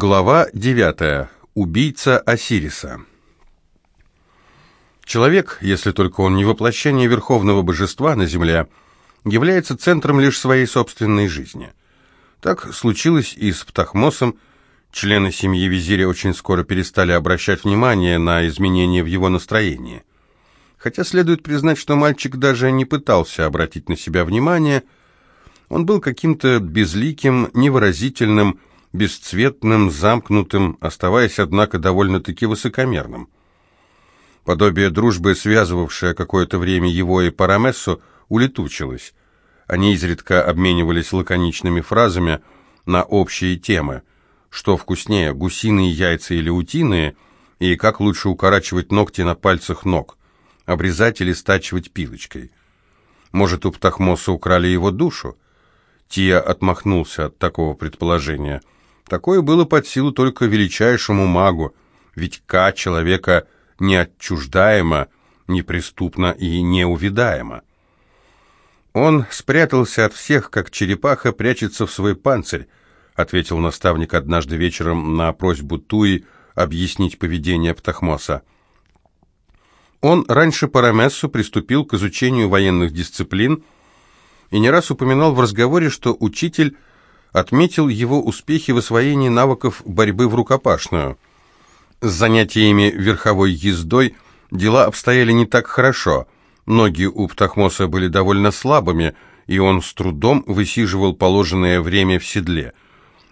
Глава 9. Убийца Осириса. Человек, если только он не воплощение верховного божества на земле, является центром лишь своей собственной жизни. Так случилось и с Птахмосом. Члены семьи визиря очень скоро перестали обращать внимание на изменения в его настроении. Хотя следует признать, что мальчик даже не пытался обратить на себя внимание, он был каким-то безликим, невыразительным, бесцветным, замкнутым, оставаясь, однако, довольно-таки высокомерным. Подобие дружбы, связывавшее какое-то время его и Парамессу, улетучилось. Они изредка обменивались лаконичными фразами на общие темы. Что вкуснее, гусиные яйца или утиные, и как лучше укорачивать ногти на пальцах ног, обрезать или стачивать пилочкой. Может, у Птахмоса украли его душу? Тия отмахнулся от такого предположения – Такое было под силу только величайшему магу, ведь К человека неотчуждаемо, неприступно и неувидаемо. Он спрятался от всех, как черепаха прячется в свой панцирь, ответил наставник однажды вечером на просьбу Туи объяснить поведение Птахмоса. Он раньше по Рамессу приступил к изучению военных дисциплин и не раз упоминал в разговоре, что учитель отметил его успехи в освоении навыков борьбы в рукопашную. С занятиями верховой ездой дела обстояли не так хорошо. Ноги у Птахмоса были довольно слабыми, и он с трудом высиживал положенное время в седле.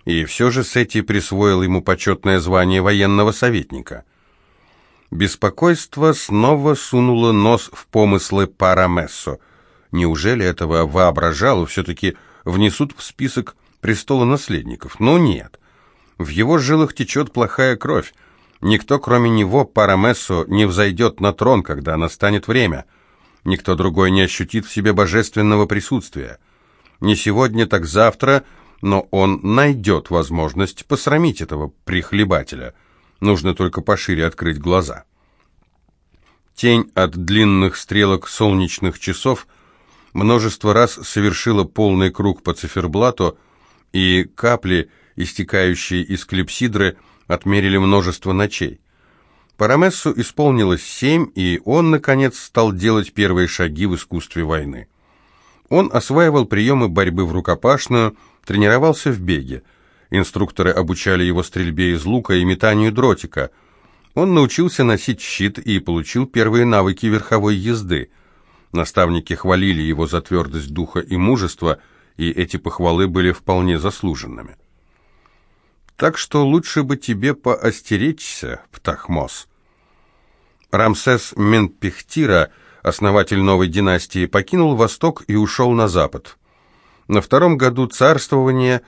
И все же Сети присвоил ему почетное звание военного советника. Беспокойство снова сунуло нос в помыслы Парамессо. Неужели этого воображалу все-таки внесут в список престола наследников. Но нет. В его жилах течет плохая кровь. Никто, кроме него, Парамессо, не взойдет на трон, когда настанет время. Никто другой не ощутит в себе божественного присутствия. Не сегодня, так завтра, но он найдет возможность посрамить этого прихлебателя. Нужно только пошире открыть глаза. Тень от длинных стрелок солнечных часов множество раз совершила полный круг по циферблату, и капли, истекающие из клипсидры, отмерили множество ночей. Парамессу исполнилось семь, и он, наконец, стал делать первые шаги в искусстве войны. Он осваивал приемы борьбы в рукопашную, тренировался в беге. Инструкторы обучали его стрельбе из лука и метанию дротика. Он научился носить щит и получил первые навыки верховой езды. Наставники хвалили его за твердость духа и мужество – и эти похвалы были вполне заслуженными. Так что лучше бы тебе поостеречься, Птахмос. Рамсес Менпехтира, основатель новой династии, покинул Восток и ушел на Запад. На втором году царствования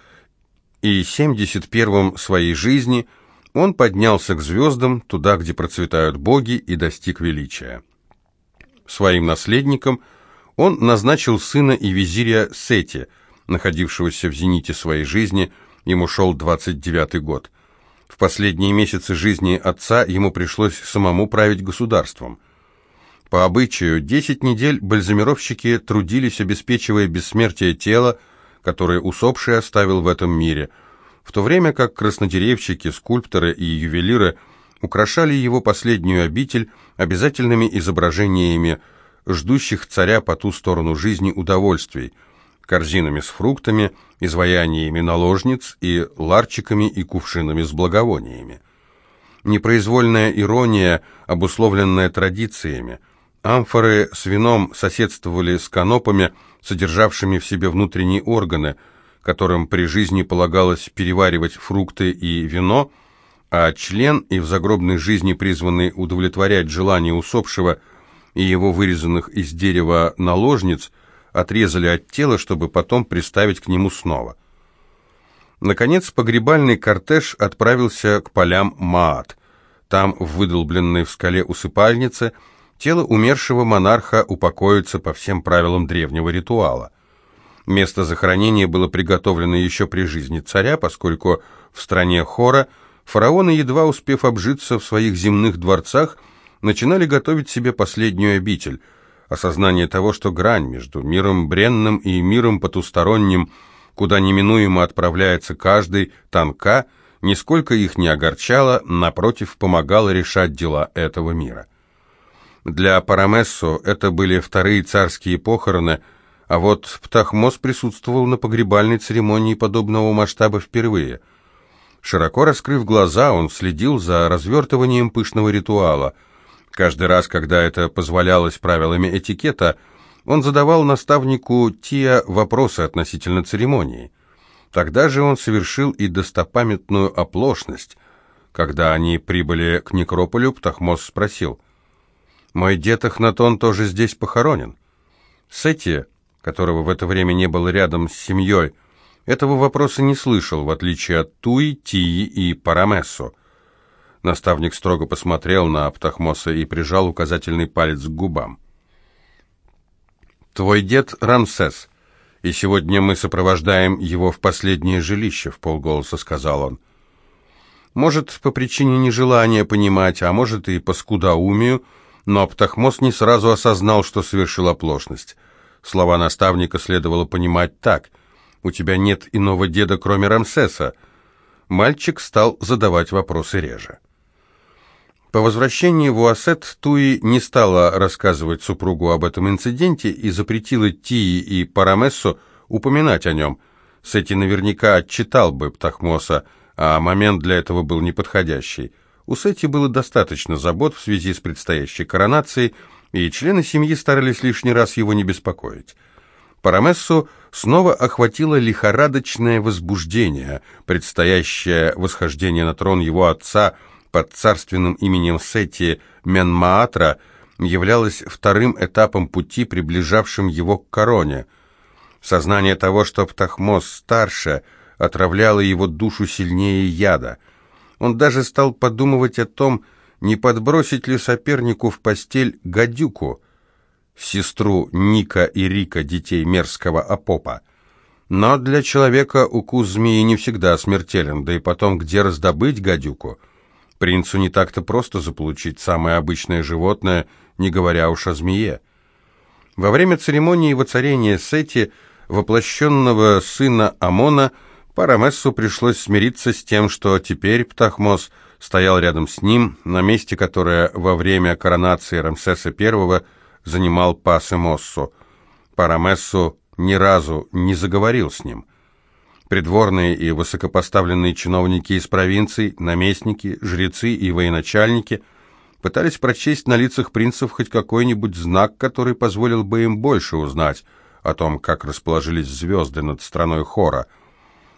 и 71-м своей жизни он поднялся к звездам, туда, где процветают боги, и достиг величия. Своим наследником он назначил сына и визиря Сети – находившегося в зените своей жизни, ему шел 29-й год. В последние месяцы жизни отца ему пришлось самому править государством. По обычаю, 10 недель бальзамировщики трудились, обеспечивая бессмертие тела, которое усопший оставил в этом мире, в то время как краснодеревщики, скульпторы и ювелиры украшали его последнюю обитель обязательными изображениями ждущих царя по ту сторону жизни удовольствий – корзинами с фруктами, изваяниями наложниц и ларчиками и кувшинами с благовониями. Непроизвольная ирония, обусловленная традициями. Амфоры с вином соседствовали с канопами, содержавшими в себе внутренние органы, которым при жизни полагалось переваривать фрукты и вино, а член и в загробной жизни призванный удовлетворять желания усопшего и его вырезанных из дерева наложниц – отрезали от тела, чтобы потом приставить к нему снова. Наконец, погребальный кортеж отправился к полям Маат. Там, в выдолбленной в скале усыпальнице, тело умершего монарха упокоится по всем правилам древнего ритуала. Место захоронения было приготовлено еще при жизни царя, поскольку в стране Хора фараоны, едва успев обжиться в своих земных дворцах, начинали готовить себе последнюю обитель – осознание того, что грань между миром бренным и миром потусторонним, куда неминуемо отправляется каждый, тонка, нисколько их не огорчало, напротив, помогало решать дела этого мира. Для Парамессо это были вторые царские похороны, а вот Птахмос присутствовал на погребальной церемонии подобного масштаба впервые. Широко раскрыв глаза, он следил за развертыванием пышного ритуала. Каждый раз, когда это позволялось правилами этикета, он задавал наставнику Тия вопросы относительно церемонии. Тогда же он совершил и достопамятную оплошность. Когда они прибыли к некрополю, Птахмос спросил, «Мой дед Ахнатон тоже здесь похоронен?» Сети, которого в это время не было рядом с семьей, этого вопроса не слышал, в отличие от Туи, Тии и Парамессо. Наставник строго посмотрел на Птахмоса и прижал указательный палец к губам. «Твой дед Рамсес и сегодня мы сопровождаем его в последнее жилище», — в полголоса сказал он. Может, по причине нежелания понимать, а может и по скудоумию, но Птахмос не сразу осознал, что совершил оплошность. Слова наставника следовало понимать так. «У тебя нет иного деда, кроме Рамсеса». Мальчик стал задавать вопросы реже. По возвращении в Уассет Туи не стала рассказывать супругу об этом инциденте и запретила Тии и Парамессу упоминать о нем. Сети наверняка отчитал бы Птахмоса, а момент для этого был неподходящий. У Сети было достаточно забот в связи с предстоящей коронацией, и члены семьи старались лишний раз его не беспокоить. Парамессу снова охватило лихорадочное возбуждение, предстоящее восхождение на трон его отца – под царственным именем Сети Менмаатра являлось вторым этапом пути, приближавшим его к короне. Сознание того, что Птахмос старше, отравляло его душу сильнее яда. Он даже стал подумывать о том, не подбросить ли сопернику в постель гадюку, сестру Ника и Рика, детей мерзкого Апопа. Но для человека укус змеи не всегда смертелен, да и потом, где раздобыть гадюку? Принцу не так-то просто заполучить самое обычное животное, не говоря уж о змее. Во время церемонии воцарения Сети, воплощенного сына Амона, Парамессу пришлось смириться с тем, что теперь Птахмос стоял рядом с ним, на месте, которое во время коронации Рамсеса I занимал Пасемоссу. Парамессу ни разу не заговорил с ним – Придворные и высокопоставленные чиновники из провинций, наместники, жрецы и военачальники пытались прочесть на лицах принцев хоть какой-нибудь знак, который позволил бы им больше узнать о том, как расположились звезды над страной хора.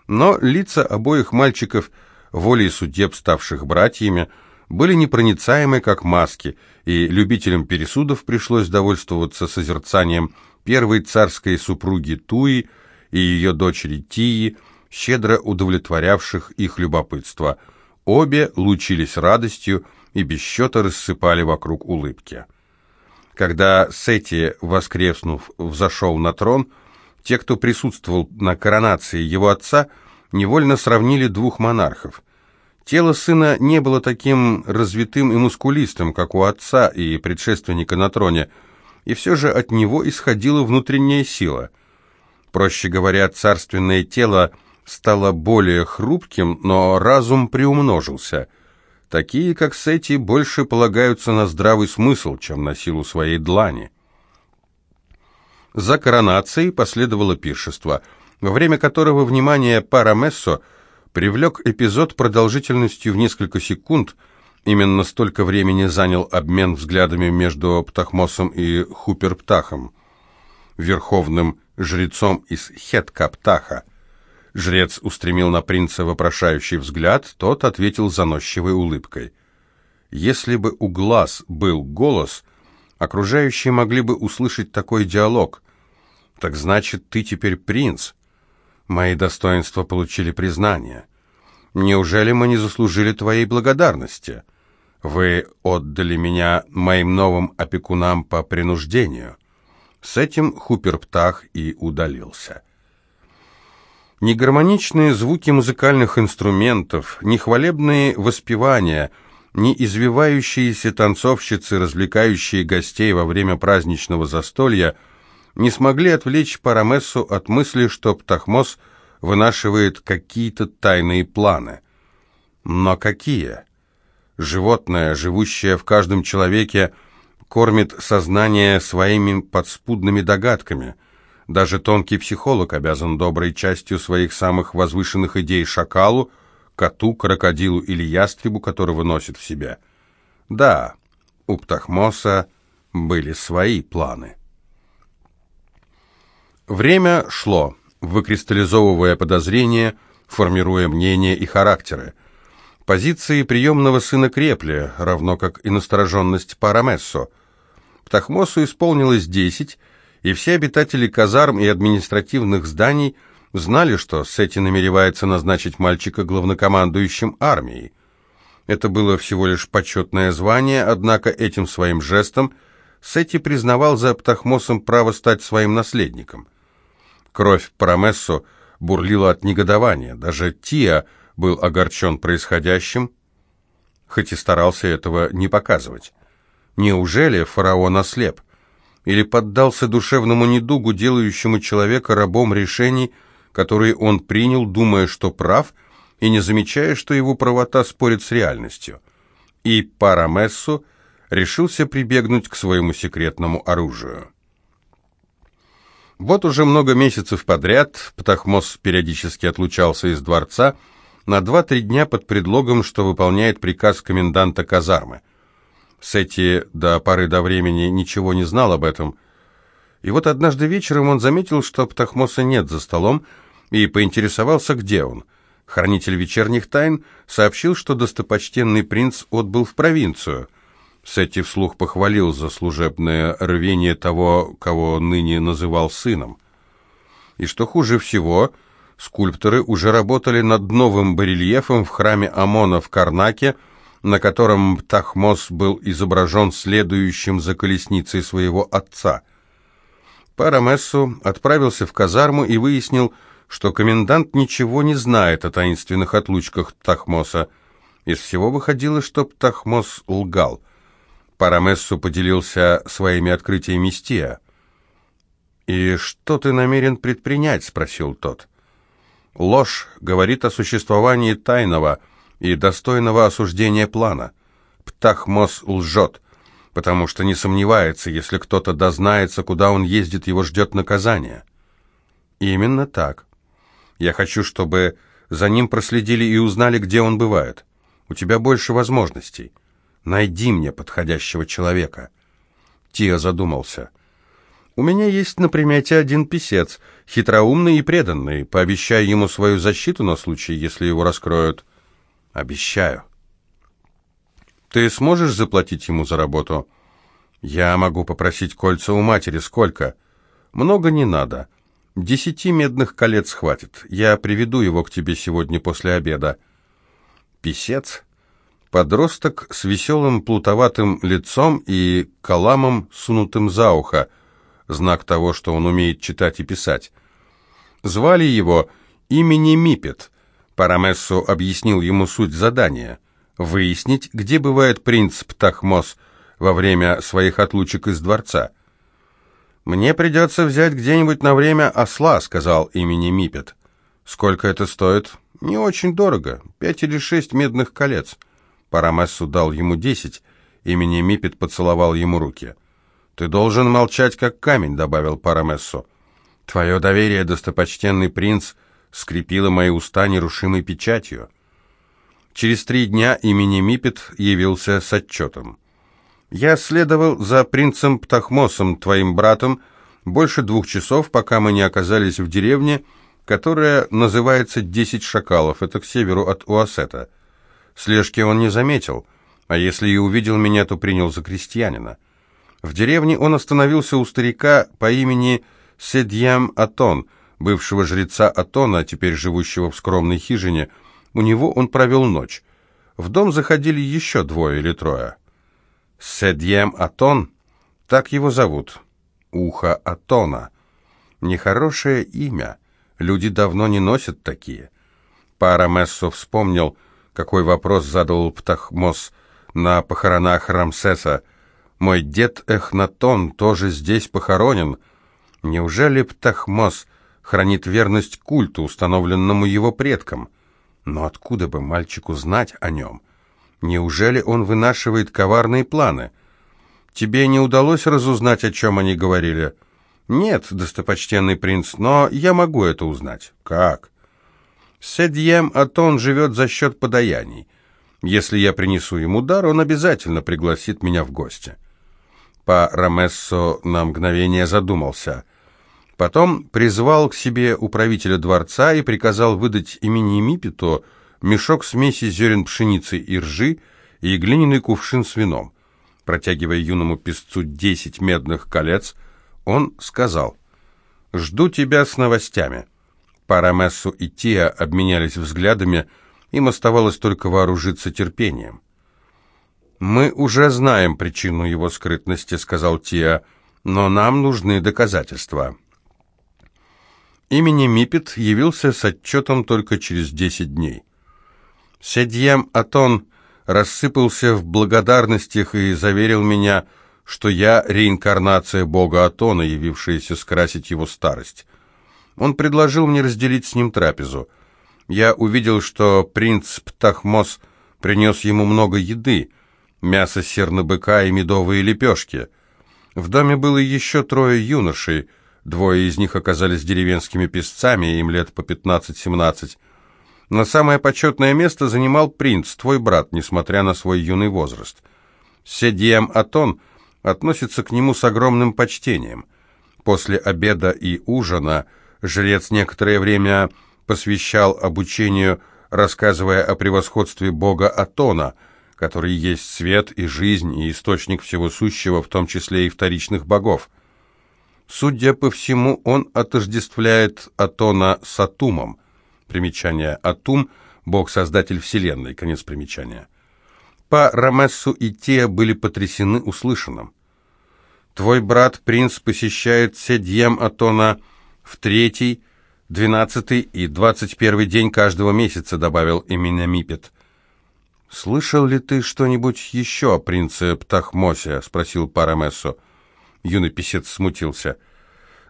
Но лица обоих мальчиков, волей судеб, ставших братьями, были непроницаемы, как маски, и любителям пересудов пришлось довольствоваться созерцанием первой царской супруги Туи – и ее дочери Тии, щедро удовлетворявших их любопытство. Обе лучились радостью и без счета рассыпали вокруг улыбки. Когда Сети, воскреснув, взошел на трон, те, кто присутствовал на коронации его отца, невольно сравнили двух монархов. Тело сына не было таким развитым и мускулистым, как у отца и предшественника на троне, и все же от него исходила внутренняя сила – Проще говоря, царственное тело стало более хрупким, но разум приумножился. Такие, как Сети, больше полагаются на здравый смысл, чем на силу своей длани. За коронацией последовало пиршество, во время которого внимание Парамессо привлек эпизод продолжительностью в несколько секунд, именно столько времени занял обмен взглядами между Птахмосом и Хуперптахом, верховным жрецом из Хеткаптаха. Жрец устремил на принца вопрошающий взгляд, тот ответил заносчивой улыбкой. Если бы у глаз был голос, окружающие могли бы услышать такой диалог. Так значит, ты теперь принц. Мои достоинства получили признание. Неужели мы не заслужили твоей благодарности? Вы отдали меня моим новым опекунам по принуждению. С этим Хупер-Птах и удалился. Негармоничные звуки музыкальных инструментов, ни хвалебные воспевания, ни извивающиеся танцовщицы, развлекающие гостей во время праздничного застолья, не смогли отвлечь Парамессу от мысли, что Птахмос вынашивает какие-то тайные планы. Но какие? Животное, живущее в каждом человеке, кормит сознание своими подспудными догадками. Даже тонкий психолог обязан доброй частью своих самых возвышенных идей шакалу, коту, крокодилу или ястребу, которого носит в себе. Да, у Птахмоса были свои планы. Время шло, выкристаллизовывая подозрения, формируя мнения и характеры. Позиции приемного сына крепли, равно как и настороженность Парамессо. Птахмосу исполнилось десять, и все обитатели казарм и административных зданий знали, что Сети намеревается назначить мальчика главнокомандующим армией. Это было всего лишь почетное звание, однако этим своим жестом Сети признавал за Птахмосом право стать своим наследником. Кровь Парамессо бурлила от негодования, даже Тиа был огорчен происходящим, хоть и старался этого не показывать. Неужели фараон ослеп? Или поддался душевному недугу, делающему человека рабом решений, которые он принял, думая, что прав, и не замечая, что его правота спорит с реальностью? И Парамессу решился прибегнуть к своему секретному оружию. Вот уже много месяцев подряд Птахмос периодически отлучался из дворца на два-три дня под предлогом, что выполняет приказ коменданта казармы. Сетти до поры до времени ничего не знал об этом. И вот однажды вечером он заметил, что Птахмоса нет за столом, и поинтересовался, где он. Хранитель вечерних тайн сообщил, что достопочтенный принц отбыл в провинцию. Сетти вслух похвалил за служебное рвение того, кого ныне называл сыном. И что хуже всего, скульпторы уже работали над новым барельефом в храме Амона в Карнаке, на котором Птахмос был изображен следующим за колесницей своего отца. Парамессу отправился в казарму и выяснил, что комендант ничего не знает о таинственных отлучках Птахмоса. Из всего выходило, что Птахмос лгал. Парамессу поделился своими открытиями с Тиа. «И что ты намерен предпринять?» — спросил тот. «Ложь говорит о существовании тайного, и достойного осуждения плана. Птахмос лжет, потому что не сомневается, если кто-то дознается, куда он ездит, его ждет наказание. Именно так. Я хочу, чтобы за ним проследили и узнали, где он бывает. У тебя больше возможностей. Найди мне подходящего человека. Тиа задумался. У меня есть на примете один писец, хитроумный и преданный. Пообещай ему свою защиту на случай, если его раскроют. Обещаю. Ты сможешь заплатить ему за работу? Я могу попросить кольца у матери. Сколько? Много не надо. Десяти медных колец хватит. Я приведу его к тебе сегодня после обеда. Писец? Подросток с веселым плутоватым лицом и каламом, сунутым за ухо. Знак того, что он умеет читать и писать. Звали его имени Мипет — Парамессу объяснил ему суть задания – выяснить, где бывает принц Птахмос во время своих отлучек из дворца. «Мне придется взять где-нибудь на время осла», — сказал имени Мипет. «Сколько это стоит?» «Не очень дорого. Пять или шесть медных колец». Парамессу дал ему десять. Имени Мипет поцеловал ему руки. «Ты должен молчать, как камень», — добавил Парамессу. «Твое доверие, достопочтенный принц», — скрепила мои уста нерушимой печатью. Через три дня имени Мипет явился с отчетом. «Я следовал за принцем Птахмосом, твоим братом, больше двух часов, пока мы не оказались в деревне, которая называется «Десять шакалов», это к северу от Уасета. Слежки он не заметил, а если и увидел меня, то принял за крестьянина. В деревне он остановился у старика по имени Седьям Атон – бывшего жреца Атона, теперь живущего в скромной хижине. У него он провел ночь. В дом заходили еще двое или трое. Седьем Атон, так его зовут. Ухо Атона. Нехорошее имя. Люди давно не носят такие. Парамессо вспомнил, какой вопрос задал Птахмос на похоронах Рамсеса. «Мой дед Эхнатон тоже здесь похоронен. Неужели Птахмос хранит верность культу, установленному его предкам. Но откуда бы мальчику знать о нем? Неужели он вынашивает коварные планы? Тебе не удалось разузнать, о чем они говорили? Нет, достопочтенный принц, но я могу это узнать. Как? Седьем Атон живет за счет подаяний. Если я принесу ему дар, он обязательно пригласит меня в гости. Па Рамессо на мгновение задумался. Потом призвал к себе управителя дворца и приказал выдать имени Мипито мешок смеси зерен пшеницы и ржи и глиняный кувшин с вином. Протягивая юному песцу десять медных колец, он сказал, «Жду тебя с новостями». Парамессу и Тия обменялись взглядами, им оставалось только вооружиться терпением. «Мы уже знаем причину его скрытности», — сказал Тия, — «но нам нужны доказательства». Имени Мипет явился с отчетом только через десять дней. Седьем Атон рассыпался в благодарностях и заверил меня, что я реинкарнация бога Атона, явившаяся скрасить его старость. Он предложил мне разделить с ним трапезу. Я увидел, что принц Птахмос принес ему много еды, мясо сернобыка и медовые лепешки. В доме было еще трое юношей, двое из них оказались деревенскими песцами, им лет по пятнадцать-семнадцать. Но самое почетное место занимал принц, твой брат, несмотря на свой юный возраст. Седьем Атон относится к нему с огромным почтением. После обеда и ужина жрец некоторое время посвящал обучению, рассказывая о превосходстве бога Атона, который есть свет и жизнь и источник всего сущего, в том числе и вторичных богов. Судя по всему, он отождествляет Атона с Атумом. Примечание Атум – бог-создатель Вселенной. Конец примечания. По Рамессу и Тея были потрясены услышанным. «Твой брат, принц, посещает Седьем Атона в третий, двенадцатый и двадцать первый день каждого месяца», — добавил именно Мипет. «Слышал ли ты что-нибудь еще о принце Птахмосе?» — спросил Парамессо. Юный писец смутился.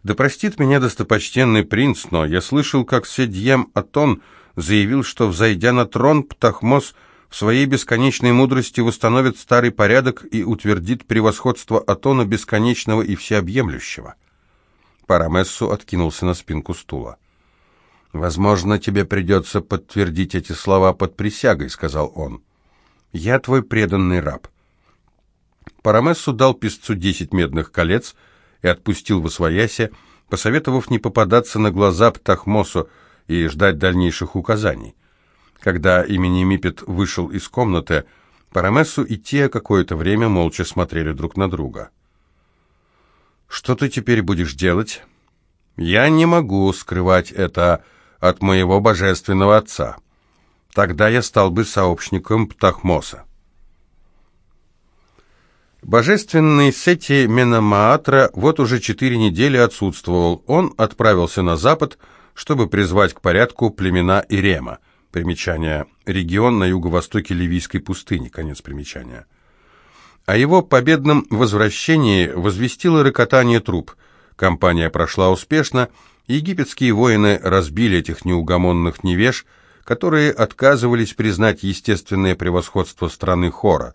«Да простит меня достопочтенный принц, но я слышал, как Седьем Атон заявил, что, взойдя на трон, Птахмос в своей бесконечной мудрости восстановит старый порядок и утвердит превосходство Атона бесконечного и всеобъемлющего». Парамессу откинулся на спинку стула. «Возможно, тебе придется подтвердить эти слова под присягой», — сказал он. «Я твой преданный раб». Парамессу дал песцу десять медных колец — и отпустил в освоясе, посоветовав не попадаться на глаза Птахмосу и ждать дальнейших указаний. Когда имени Мипет вышел из комнаты, Парамессу и Тия какое-то время молча смотрели друг на друга. «Что ты теперь будешь делать?» «Я не могу скрывать это от моего божественного отца. Тогда я стал бы сообщником Птахмоса». Божественный Сети Менамаатра вот уже четыре недели отсутствовал. Он отправился на запад, чтобы призвать к порядку племена Ирема. Примечание. Регион на юго-востоке Ливийской пустыни. Конец примечания. О его победном возвращении возвестило рокотание труп. Кампания прошла успешно, египетские воины разбили этих неугомонных невеж, которые отказывались признать естественное превосходство страны Хора.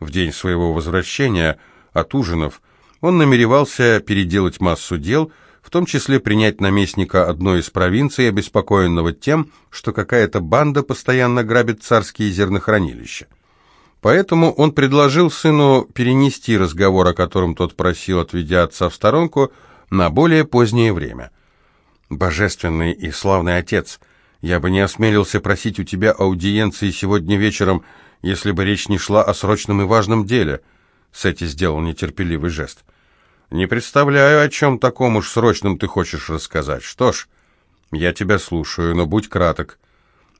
В день своего возвращения от ужинов он намеревался переделать массу дел, в том числе принять наместника одной из провинций, обеспокоенного тем, что какая-то банда постоянно грабит царские зернохранилища. Поэтому он предложил сыну перенести разговор, о котором тот просил, отведя отца в сторонку, на более позднее время. «Божественный и славный отец, я бы не осмелился просить у тебя аудиенции сегодня вечером если бы речь не шла о срочном и важном деле. Сэти сделал нетерпеливый жест. Не представляю, о чем таком уж срочном ты хочешь рассказать. Что ж, я тебя слушаю, но будь краток.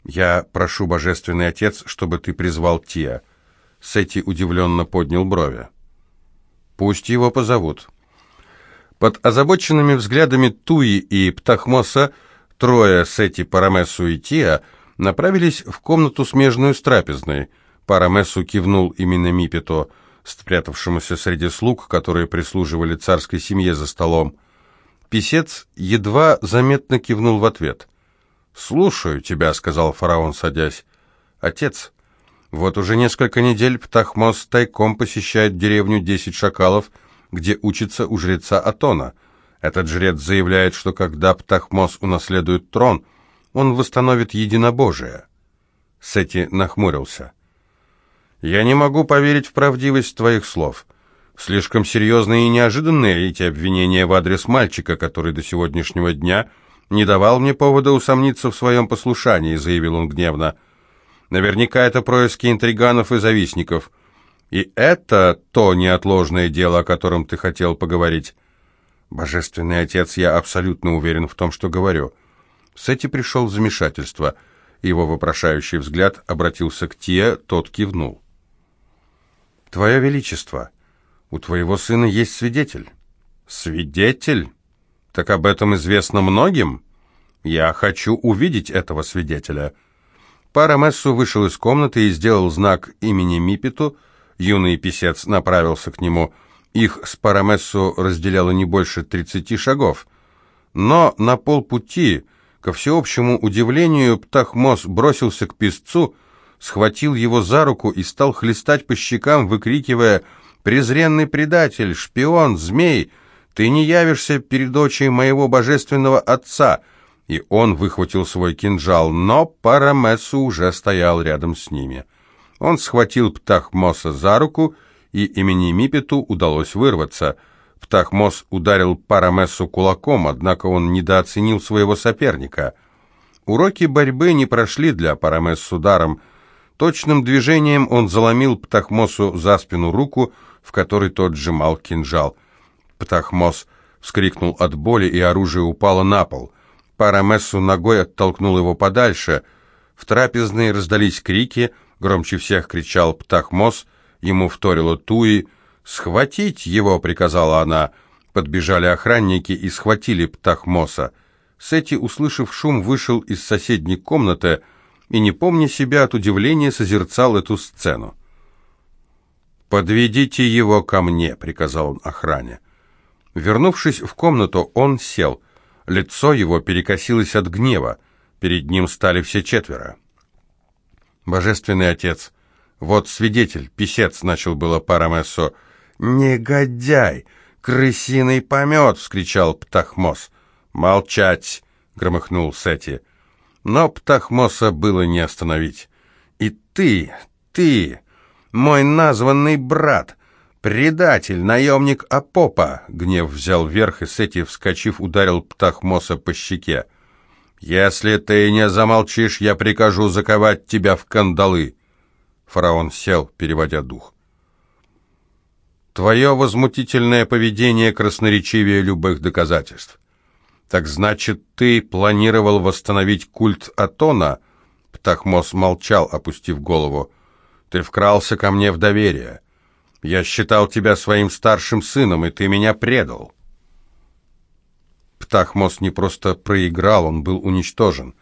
Я прошу, Божественный Отец, чтобы ты призвал Тия. Сэти удивленно поднял брови. Пусть его позовут. Под озабоченными взглядами Туи и Птахмоса трое Сети, Парамесу и Тия направились в комнату, смежную с трапезной — Парамессу кивнул именно Мипето, спрятавшемуся среди слуг, которые прислуживали царской семье за столом. Писец едва заметно кивнул в ответ. «Слушаю тебя», — сказал фараон, садясь. «Отец, вот уже несколько недель Птахмос тайком посещает деревню Десять Шакалов, где учится у жреца Атона. Этот жрец заявляет, что когда Птахмос унаследует трон, он восстановит единобожие». Сети нахмурился. «Я не могу поверить в правдивость твоих слов. Слишком серьезные и неожиданные эти обвинения в адрес мальчика, который до сегодняшнего дня не давал мне повода усомниться в своем послушании», — заявил он гневно. «Наверняка это происки интриганов и завистников. И это то неотложное дело, о котором ты хотел поговорить». «Божественный отец, я абсолютно уверен в том, что говорю». Сети пришел в замешательство. Его вопрошающий взгляд обратился к Тия, тот кивнул. «Твое Величество, у твоего сына есть свидетель». «Свидетель? Так об этом известно многим? Я хочу увидеть этого свидетеля». Парамессу вышел из комнаты и сделал знак имени Мипету. Юный писец направился к нему. Их с Парамессу разделяло не больше тридцати шагов. Но на полпути, ко всеобщему удивлению, Птахмос бросился к писцу, схватил его за руку и стал хлестать по щекам, выкрикивая «Презренный предатель, шпион, змей, ты не явишься перед очей моего божественного отца!» И он выхватил свой кинжал, но Парамессу уже стоял рядом с ними. Он схватил Птахмоса за руку, и имени Мипету удалось вырваться. Птахмос ударил Парамессу кулаком, однако он недооценил своего соперника. Уроки борьбы не прошли для Парамессу даром, Точным движением он заломил Птахмосу за спину руку, в которой тот сжимал кинжал. Птахмос вскрикнул от боли, и оружие упало на пол. Парамессу ногой оттолкнул его подальше. В трапезной раздались крики, громче всех кричал Птахмос, ему вторила Туи. «Схватить его!» — приказала она. Подбежали охранники и схватили Птахмоса. Сети, услышав шум, вышел из соседней комнаты — и, не помня себя от удивления, созерцал эту сцену. «Подведите его ко мне», — приказал он охране. Вернувшись в комнату, он сел. Лицо его перекосилось от гнева. Перед ним стали все четверо. «Божественный отец, вот свидетель, писец», — начал было Парамессо. «Негодяй! Крысиный помет!» — вскричал Птахмос. «Молчать!» — громыхнул Сети. Но Птахмоса было не остановить. «И ты, ты, мой названный брат, предатель, наемник Апопа!» Гнев взял верх и Сети, вскочив, ударил Птахмоса по щеке. «Если ты не замолчишь, я прикажу заковать тебя в кандалы!» Фараон сел, переводя дух. «Твое возмутительное поведение красноречивее любых доказательств. «Так значит, ты планировал восстановить культ Атона?» Птахмос молчал, опустив голову. «Ты вкрался ко мне в доверие. Я считал тебя своим старшим сыном, и ты меня предал». Птахмос не просто проиграл, он был уничтожен.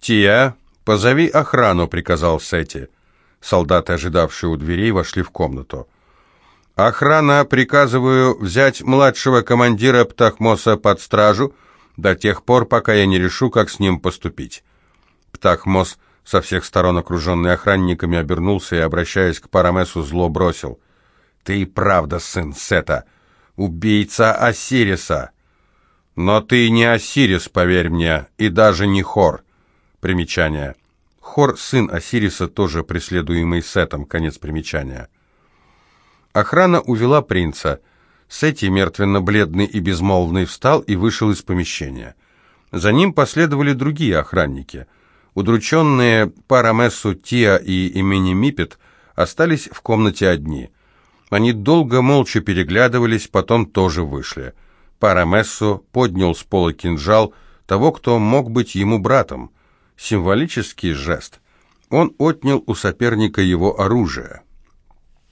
«Тия, позови охрану», — приказал Сети. Солдаты, ожидавшие у дверей, вошли в комнату. «Охрана, приказываю взять младшего командира Птахмоса под стражу», до тех пор, пока я не решу, как с ним поступить. Птахмос, со всех сторон окруженный охранниками, обернулся и, обращаясь к Парамесу, зло бросил. «Ты и правда сын Сета, убийца Осириса!» «Но ты не Осирис, поверь мне, и даже не Хор». Примечание. Хор, сын Осириса, тоже преследуемый Сетом. Конец примечания. Охрана увела принца. Сети, мертвенно-бледный и безмолвный, встал и вышел из помещения. За ним последовали другие охранники. Удрученные Парамессу, Тиа и имени Мипет остались в комнате одни. Они долго молча переглядывались, потом тоже вышли. Парамессу поднял с пола кинжал того, кто мог быть ему братом. Символический жест. Он отнял у соперника его оружие.